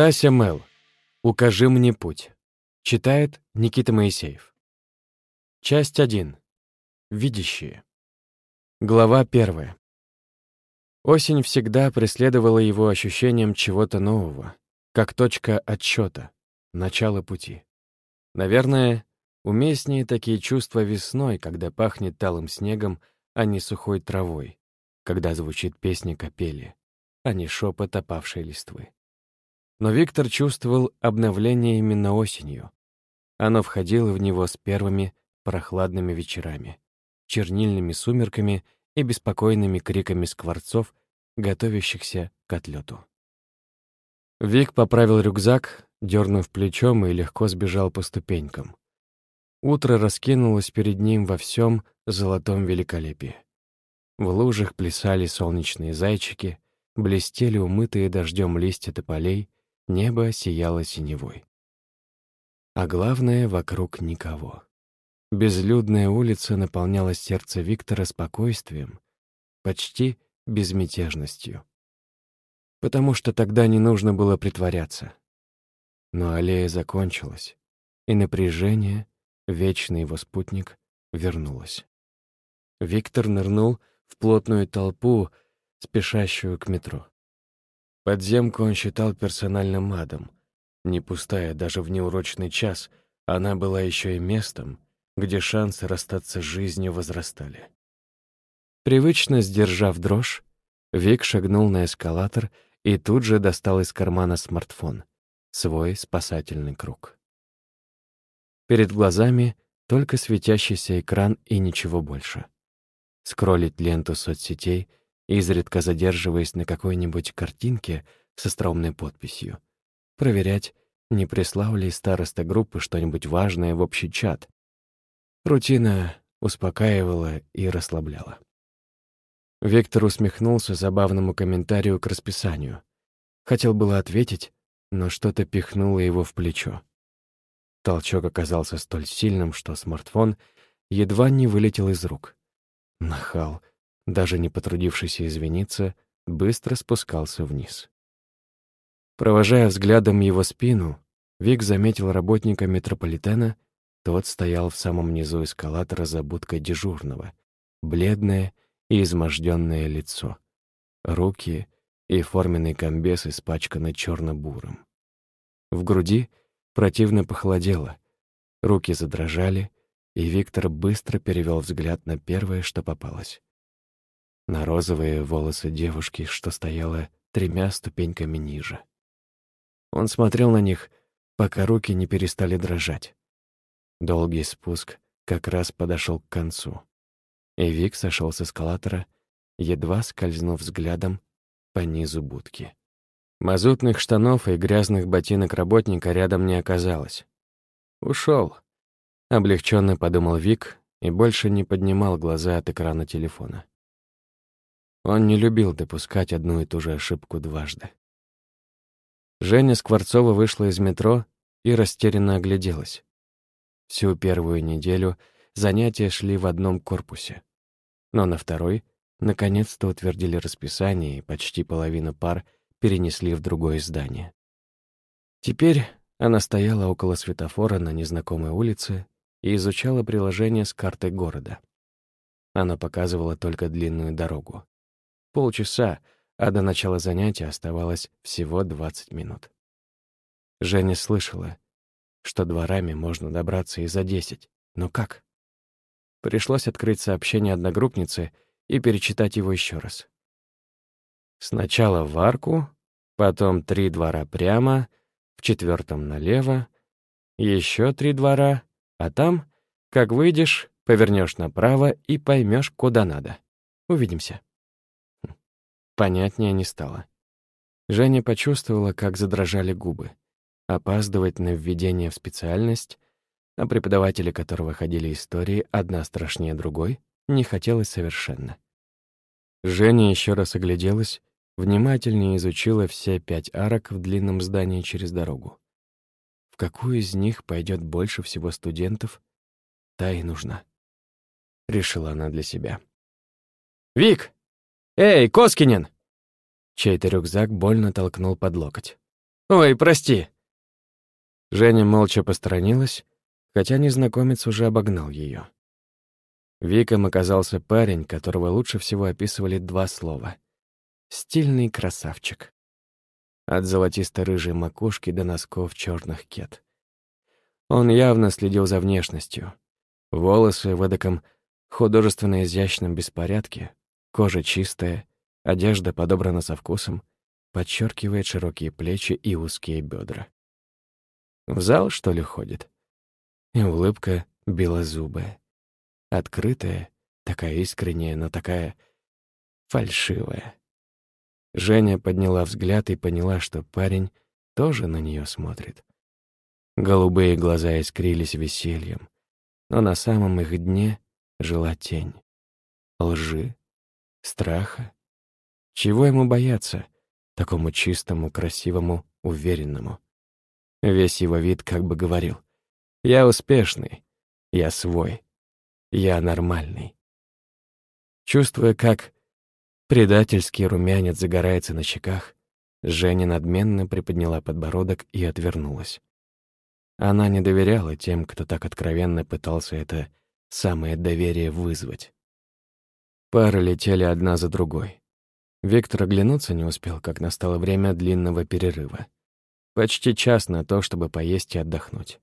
Стася Мел. «Укажи мне путь». Читает Никита Моисеев. Часть 1. Видящие. Глава 1. Осень всегда преследовала его ощущением чего-то нового, как точка отсчета, начало пути. Наверное, уместнее такие чувства весной, когда пахнет талым снегом, а не сухой травой, когда звучит песня капели, а не шепот опавшей листвы. Но Виктор чувствовал обновление именно осенью. Оно входило в него с первыми прохладными вечерами, чернильными сумерками и беспокойными криками скворцов, готовящихся к отлету. Вик поправил рюкзак, дернув плечом и легко сбежал по ступенькам. Утро раскинулось перед ним во всем золотом великолепии. В лужах плясали солнечные зайчики, блестели умытые дождем листья тополей, Небо сияло синевой. А главное, вокруг никого. Безлюдная улица наполняла сердце Виктора спокойствием, почти безмятежностью. Потому что тогда не нужно было притворяться. Но аллея закончилась, и напряжение, вечный его спутник, вернулось. Виктор нырнул в плотную толпу, спешащую к метро. Подземку он считал персональным адом. Не пустая даже в неурочный час, она была еще и местом, где шансы расстаться с жизнью возрастали. Привычно сдержав дрожь, Вик шагнул на эскалатор и тут же достал из кармана смартфон, свой спасательный круг. Перед глазами только светящийся экран и ничего больше. Скроллить ленту соцсетей — изредка задерживаясь на какой-нибудь картинке с остроумной подписью. Проверять, не прислал ли староста группы что-нибудь важное в общий чат. Рутина успокаивала и расслабляла. Виктор усмехнулся забавному комментарию к расписанию. Хотел было ответить, но что-то пихнуло его в плечо. Толчок оказался столь сильным, что смартфон едва не вылетел из рук. Нахал даже не потрудившись извиниться, быстро спускался вниз. Провожая взглядом его спину, Вик заметил работника метрополитена, тот стоял в самом низу эскалатора за будкой дежурного, бледное и изможденное лицо, руки и форменный комбез испачканы черно-бурым. В груди противно похолодело, руки задрожали, и Виктор быстро перевел взгляд на первое, что попалось на розовые волосы девушки, что стояла тремя ступеньками ниже. Он смотрел на них, пока руки не перестали дрожать. Долгий спуск как раз подошел к концу, и Вик сошел с эскалатора, едва скользнув взглядом по низу будки. Мазутных штанов и грязных ботинок работника рядом не оказалось. Ушел. Облегченно подумал Вик и больше не поднимал глаза от экрана телефона. Он не любил допускать одну и ту же ошибку дважды. Женя Скворцова вышла из метро и растерянно огляделась. Всю первую неделю занятия шли в одном корпусе. Но на второй наконец-то утвердили расписание, и почти половину пар перенесли в другое здание. Теперь она стояла около светофора на незнакомой улице и изучала приложение с картой города. Оно показывало только длинную дорогу. Полчаса, а до начала занятия оставалось всего 20 минут. Женя слышала, что дворами можно добраться и за 10. Но как? Пришлось открыть сообщение одногруппницы и перечитать его еще раз. Сначала в арку, потом три двора прямо, в четвертом налево, еще три двора, а там, как выйдешь, повернешь направо и поймешь, куда надо. Увидимся. Понятнее не стало. Женя почувствовала, как задрожали губы. Опаздывать на введение в специальность, а преподаватели которого ходили истории, одна страшнее другой, не хотелось совершенно. Женя еще раз огляделась, внимательнее изучила все пять арок в длинном здании через дорогу. В какую из них пойдет больше всего студентов, та и нужна. Решила она для себя. «Вик!» «Эй, Коскинин!» Чей-то рюкзак больно толкнул под локоть. «Ой, прости!» Женя молча посторонилась, хотя незнакомец уже обогнал ее. Виком оказался парень, которого лучше всего описывали два слова. Стильный красавчик. От золотисто-рыжей макушки до носков черных кет. Он явно следил за внешностью. Волосы в эдаком художественно изящном беспорядке, кожа чистая, одежда подобрана со вкусом, подчеркивает широкие плечи и узкие бедра. В зал, что ли, ходит? И улыбка белозубая. Открытая, такая искренняя, но такая фальшивая. Женя подняла взгляд и поняла, что парень тоже на нее смотрит. Голубые глаза искрились весельем, но на самом их дне жила тень. Лжи, страха. Чего ему бояться, такому чистому, красивому, уверенному? Весь его вид как бы говорил, «Я успешный, я свой, я нормальный». Чувствуя, как предательский румянец загорается на щеках, Женя надменно приподняла подбородок и отвернулась. Она не доверяла тем, кто так откровенно пытался это самое доверие вызвать. Пары летели одна за другой. Виктор оглянуться не успел, как настало время длинного перерыва. Почти час на то, чтобы поесть и отдохнуть.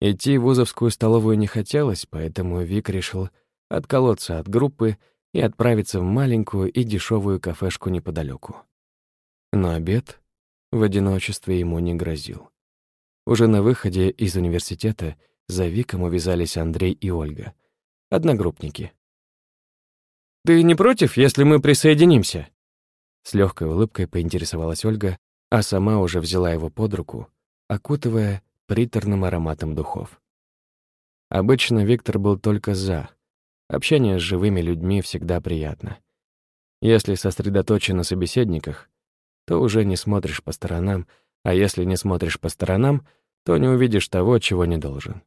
Идти в вузовскую столовую не хотелось, поэтому Вик решил отколоться от группы и отправиться в маленькую и дешевую кафешку неподалеку. Но обед в одиночестве ему не грозил. Уже на выходе из университета за Виком увязались Андрей и Ольга, одногруппники. «Ты не против, если мы присоединимся?» С легкой улыбкой поинтересовалась Ольга, а сама уже взяла его под руку, окутывая приторным ароматом духов. Обычно Виктор был только «за». Общение с живыми людьми всегда приятно. Если сосредоточен на собеседниках, то уже не смотришь по сторонам, а если не смотришь по сторонам, то не увидишь того, чего не должен.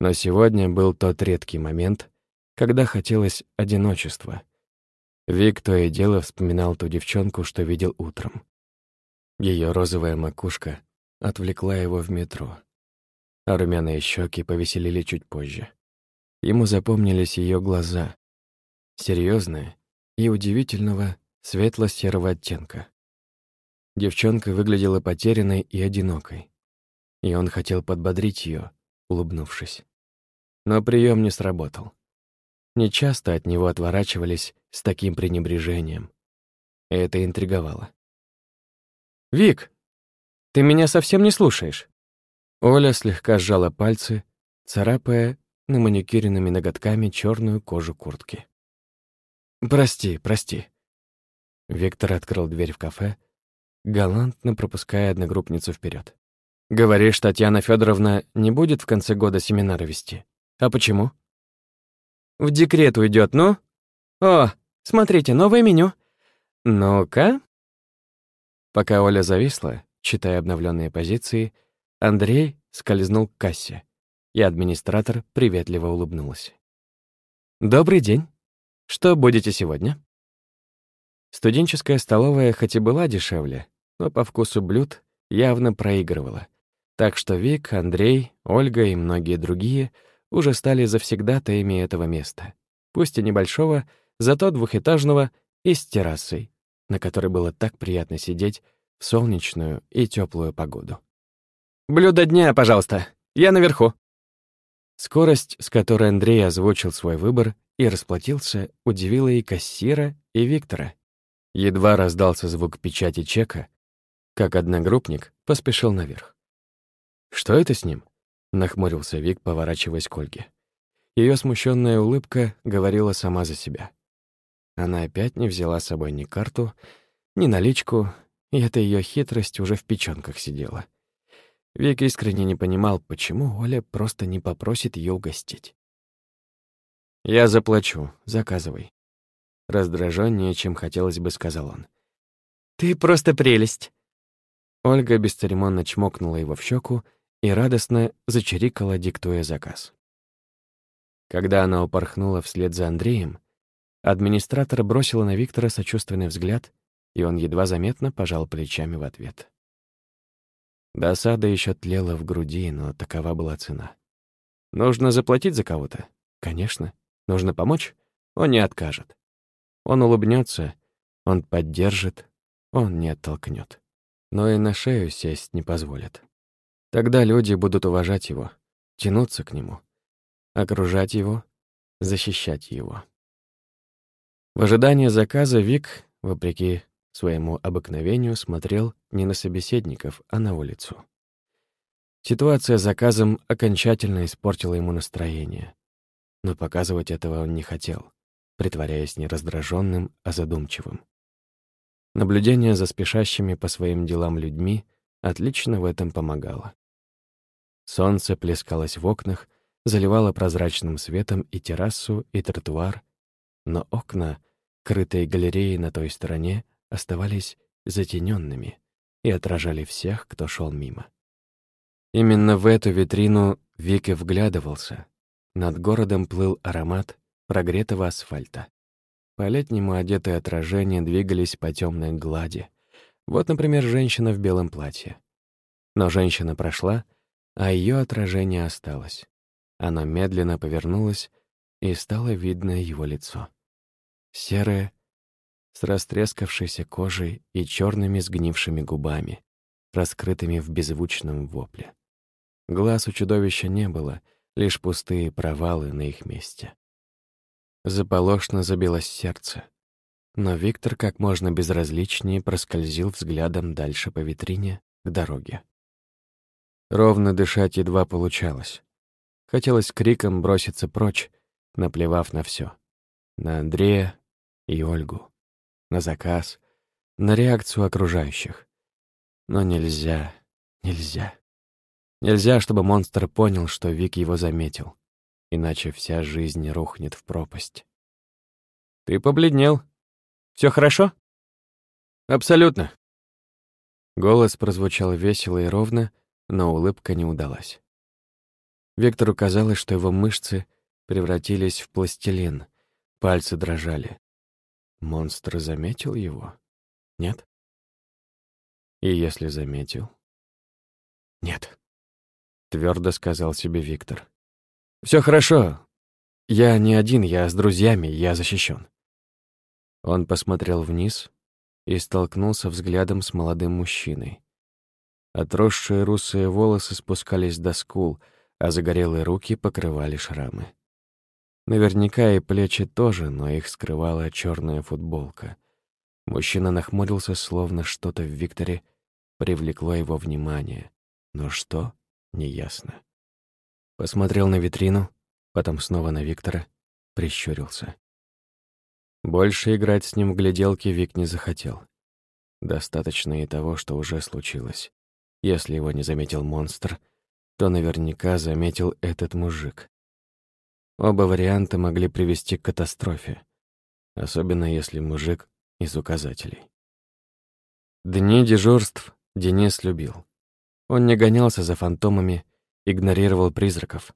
Но сегодня был тот редкий момент, когда хотелось одиночества. Вик то и дело вспоминал ту девчонку, что видел утром. Ее розовая макушка отвлекла его в метро, а румяные щеки повеселили чуть позже. Ему запомнились ее глаза, серьезные и удивительного светло-серого оттенка. Девчонка выглядела потерянной и одинокой, и он хотел подбодрить ее, улыбнувшись. Но прием не сработал. Нечасто от него отворачивались с таким пренебрежением. Это интриговало. «Вик, ты меня совсем не слушаешь». Оля слегка сжала пальцы, царапая на маникюренными ноготками черную кожу куртки. «Прости, прости». Виктор открыл дверь в кафе, галантно пропуская одногруппницу вперед. «Говоришь, Татьяна Федоровна не будет в конце года семинары вести? А почему?» «В декрет уйдет, ну? О, смотрите, новое меню. Ну-ка, Пока Оля зависла, читая обновленные позиции, Андрей скользнул к кассе, и администратор приветливо улыбнулась. «Добрый день. Что будете сегодня?» Студенческая столовая хоть и была дешевле, но по вкусу блюд явно проигрывала. Так что Вик, Андрей, Ольга и многие другие уже стали завсегдатаями этого места. Пусть и небольшого, зато двухэтажного и с террасой, на которой было так приятно сидеть в солнечную и теплую погоду. «Блюдо дня, пожалуйста. Я наверху». Скорость, с которой Андрей озвучил свой выбор и расплатился, удивила и кассира, и Виктора. Едва раздался звук печати чека, как одногруппник поспешил наверх. «Что это с ним?» — нахмурился Вик, поворачиваясь к Ольге. Ее смущенная улыбка говорила сама за себя. Она опять не взяла с собой ни карту, ни наличку, и эта ее хитрость уже в печёнках сидела. Вик искренне не понимал, почему Оля просто не попросит ее угостить. «Я заплачу, заказывай». Раздражённее, чем хотелось бы, сказал он. «Ты просто прелесть!» Ольга бесцеремонно чмокнула его в щеку и радостно зачирикала, диктуя заказ. Когда она упорхнула вслед за Андреем, Администратор бросила на Виктора сочувственный взгляд, и он едва заметно пожал плечами в ответ. Досада еще тлела в груди, но такова была цена. Нужно заплатить за кого-то? Конечно. Нужно помочь? Он не откажет. Он улыбнется, он поддержит, он не оттолкнет. Но и на шею сесть не позволит. Тогда люди будут уважать его, тянуться к нему, окружать его, защищать его. В ожидании заказа Вик, вопреки своему обыкновению, смотрел не на собеседников, а на улицу. Ситуация с заказом окончательно испортила ему настроение. Но показывать этого он не хотел, притворяясь не раздраженным, а задумчивым. Наблюдение за спешащими по своим делам людьми отлично в этом помогало. Солнце плескалось в окнах, заливало прозрачным светом и террасу, и тротуар, но окна, крытые галереей на той стороне, оставались затененными и отражали всех, кто шел мимо. Именно в эту витрину Вики вглядывался. Над городом плыл аромат прогретого асфальта. По-летнему одетые отражения двигались по темной глади. Вот, например, женщина в белом платье. Но женщина прошла, а ее отражение осталось. Оно медленно повернулось, и стало видно его лицо. Серое, с растрескавшейся кожей и черными сгнившими губами, раскрытыми в беззвучном вопле. Глаз у чудовища не было, лишь пустые провалы на их месте. Заполошно забилось сердце. Но Виктор как можно безразличнее проскользил взглядом дальше по витрине к дороге. Ровно дышать едва получалось. Хотелось криком броситься прочь, наплевав на все: На Андрея и Ольгу, на заказ, на реакцию окружающих. Но нельзя, нельзя. Нельзя, чтобы монстр понял, что Вик его заметил, иначе вся жизнь рухнет в пропасть. «Ты побледнел. Все хорошо?» «Абсолютно». Голос прозвучал весело и ровно, но улыбка не удалась. Виктору казалось, что его мышцы превратились в пластилин, пальцы дрожали. Монстр заметил его? Нет? И если заметил? Нет. Твердо сказал себе Виктор. Все хорошо. Я не один, я с друзьями, я защищен. Он посмотрел вниз и столкнулся взглядом с молодым мужчиной. Отросшие русые волосы спускались до скул, а загорелые руки покрывали шрамы. Наверняка и плечи тоже, но их скрывала черная футболка. Мужчина нахмурился, словно что-то в Викторе привлекло его внимание. Но что — неясно. Посмотрел на витрину, потом снова на Виктора, прищурился. Больше играть с ним в гляделки Вик не захотел. Достаточно и того, что уже случилось. Если его не заметил монстр, то наверняка заметил этот мужик. Оба варианта могли привести к катастрофе, особенно если мужик из указателей. Дни дежурств Денис любил. Он не гонялся за фантомами, игнорировал призраков,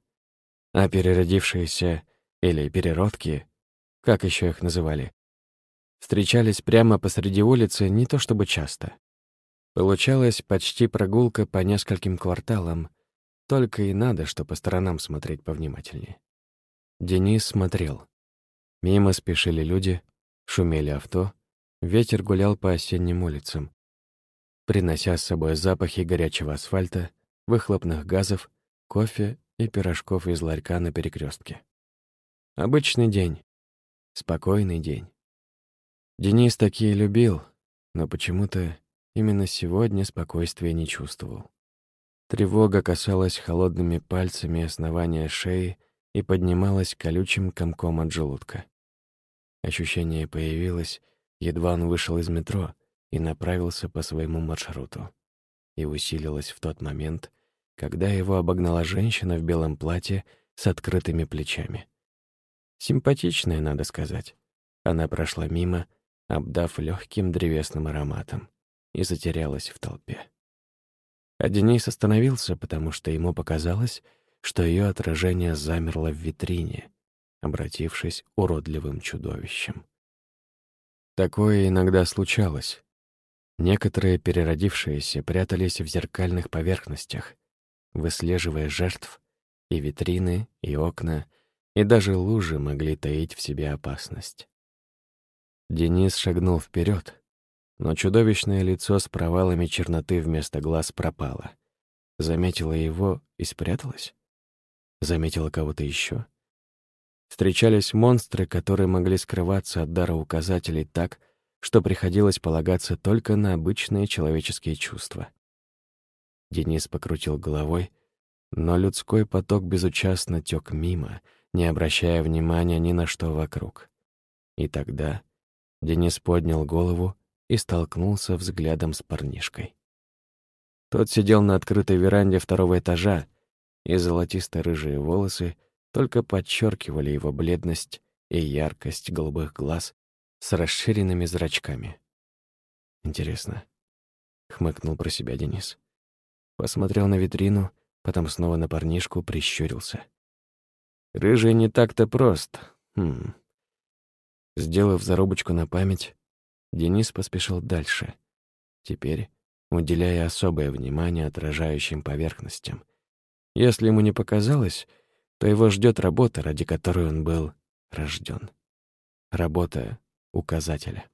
а переродившиеся или переродки, как еще их называли, встречались прямо посреди улицы не то чтобы часто. Получалась почти прогулка по нескольким кварталам, только и надо, что по сторонам смотреть повнимательнее. Денис смотрел. Мимо спешили люди, шумели авто, ветер гулял по осенним улицам, принося с собой запахи горячего асфальта, выхлопных газов, кофе и пирожков из ларька на перекрестке. Обычный день, спокойный день. Денис такие любил, но почему-то Именно сегодня спокойствия не чувствовал. Тревога касалась холодными пальцами основания шеи и поднималась колючим комком от желудка. Ощущение появилось, едва он вышел из метро и направился по своему маршруту. И усилилось в тот момент, когда его обогнала женщина в белом платье с открытыми плечами. Симпатичная, надо сказать. Она прошла мимо, обдав легким древесным ароматом и затерялась в толпе. А Денис остановился, потому что ему показалось, что ее отражение замерло в витрине, обратившись уродливым чудовищем. Такое иногда случалось. Некоторые переродившиеся прятались в зеркальных поверхностях, выслеживая жертв, и витрины, и окна, и даже лужи могли таить в себе опасность. Денис шагнул вперед, но чудовищное лицо с провалами черноты вместо глаз пропало. Заметила его и спряталась? Заметила кого-то еще? Встречались монстры, которые могли скрываться от дара указателей так, что приходилось полагаться только на обычные человеческие чувства. Денис покрутил головой, но людской поток безучастно тек мимо, не обращая внимания ни на что вокруг. И тогда Денис поднял голову и столкнулся взглядом с парнишкой. Тот сидел на открытой веранде второго этажа, и золотисто-рыжие волосы только подчеркивали его бледность и яркость голубых глаз с расширенными зрачками. «Интересно», — хмыкнул про себя Денис. Посмотрел на витрину, потом снова на парнишку, прищурился. «Рыжий не так-то прост. Хм». Сделав зарубочку на память, Денис поспешил дальше. Теперь уделяя особое внимание отражающим поверхностям. Если ему не показалось, то его ждет работа, ради которой он был рожден. Работа указателя.